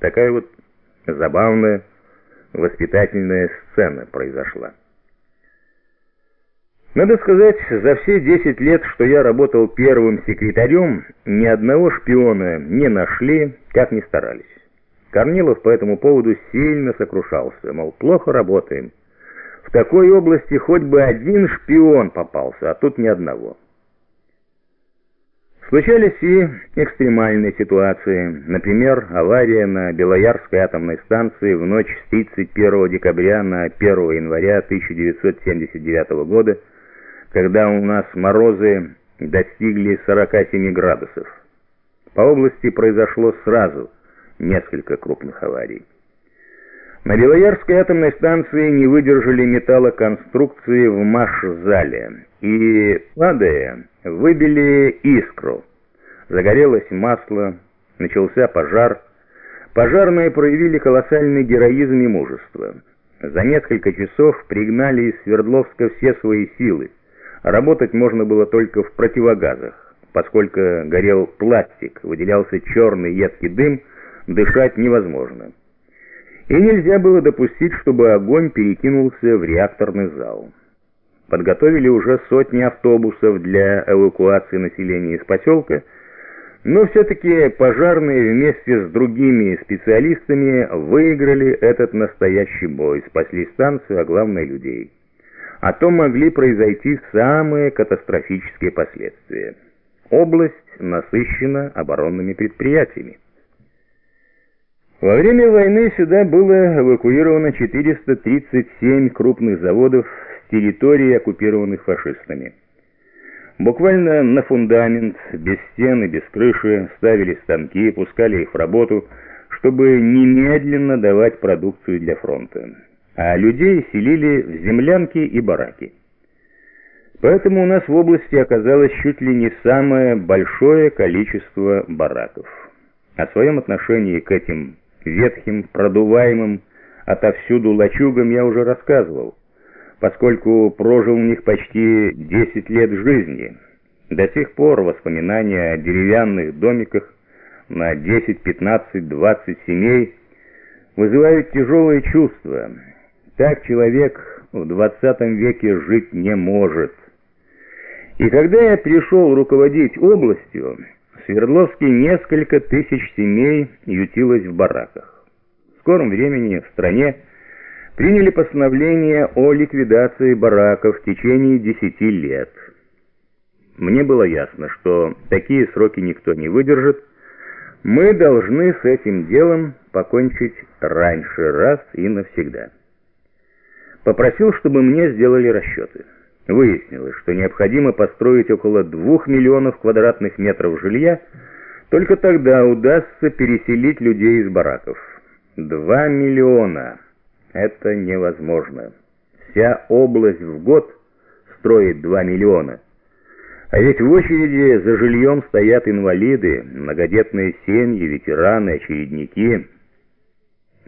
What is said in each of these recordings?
Такая вот забавная воспитательная сцена произошла. Надо сказать, за все 10 лет, что я работал первым секретарем, ни одного шпиона не нашли, как ни старались. Корнилов по этому поводу сильно сокрушался, мол, плохо работаем. В такой области хоть бы один шпион попался, а тут ни одного. Случались и экстремальные ситуации. Например, авария на Белоярской атомной станции в ночь с 31 декабря на 1 января 1979 года, когда у нас морозы достигли 47 градусов. По области произошло сразу несколько крупных аварий. На Белоярской атомной станции не выдержали металлоконструкции в маш-зале и, падая, выбили искру. Загорелось масло, начался пожар. Пожарные проявили колоссальный героизм и мужество. За несколько часов пригнали из Свердловска все свои силы. Работать можно было только в противогазах, поскольку горел пластик, выделялся черный едкий дым, дышать невозможно. И нельзя было допустить, чтобы огонь перекинулся в реакторный зал. Подготовили уже сотни автобусов для эвакуации населения из поселка, но все-таки пожарные вместе с другими специалистами выиграли этот настоящий бой, спасли станцию, а главное людей. А то могли произойти самые катастрофические последствия. Область насыщена оборонными предприятиями. Во время войны сюда было эвакуировано 437 крупных заводов с территорий, оккупированных фашистами. Буквально на фундамент, без стен и без крыши, ставили станки, пускали их в работу, чтобы немедленно давать продукцию для фронта. А людей селили в землянки и бараки. Поэтому у нас в области оказалось чуть ли не самое большое количество бараков. О своем отношении к этим ветхим, продуваемым отовсюду лачугам я уже рассказывал, поскольку прожил в них почти 10 лет жизни. До сих пор воспоминания о деревянных домиках на 10, 15, 20 семей вызывают тяжелые чувства. Так человек в 20 веке жить не может. И когда я пришел руководить областью, Свердловске несколько тысяч семей ютилось в бараках. В скором времени в стране приняли постановление о ликвидации бараков в течение десяти лет. Мне было ясно, что такие сроки никто не выдержит. Мы должны с этим делом покончить раньше раз и навсегда. Попросил, чтобы мне сделали расчеты. Выяснилось, что необходимо построить около двух миллионов квадратных метров жилья, только тогда удастся переселить людей из бараков. Два миллиона. Это невозможно. Вся область в год строит два миллиона. А ведь в очереди за жильем стоят инвалиды, многодетные семьи, ветераны, очередники.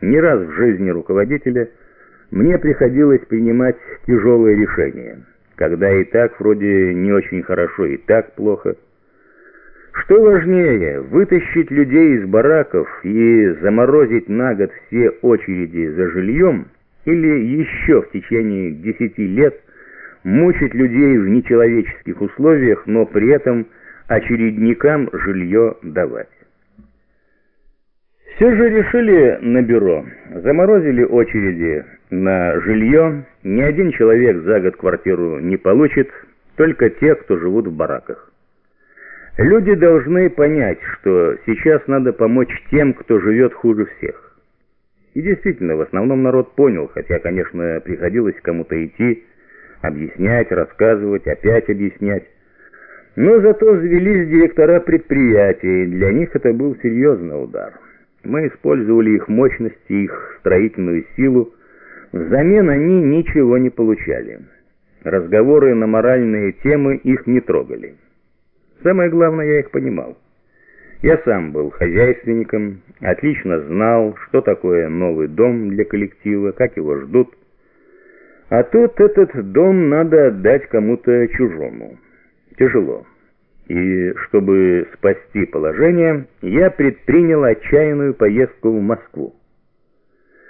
Не раз в жизни руководителя мне приходилось принимать тяжелые решения когда и так вроде не очень хорошо, и так плохо. Что важнее, вытащить людей из бараков и заморозить на год все очереди за жильем, или еще в течение десяти лет мучить людей в нечеловеческих условиях, но при этом очередникам жилье давать. Все же решили на бюро, заморозили очереди на жилье, ни один человек за год квартиру не получит, только те, кто живут в бараках. Люди должны понять, что сейчас надо помочь тем, кто живет хуже всех. И действительно, в основном народ понял, хотя, конечно, приходилось кому-то идти, объяснять, рассказывать, опять объяснять. Но зато взвелись директора предприятий, для них это был серьезный удар. Мы использовали их мощности, их строительную силу. Взамен они ничего не получали. Разговоры на моральные темы их не трогали. Самое главное, я их понимал. Я сам был хозяйственником, отлично знал, что такое новый дом для коллектива, как его ждут. А тут этот дом надо отдать кому-то чужому. Тяжело. и чтобы спасти положение, я предпринял отчаянную поездку в Москву.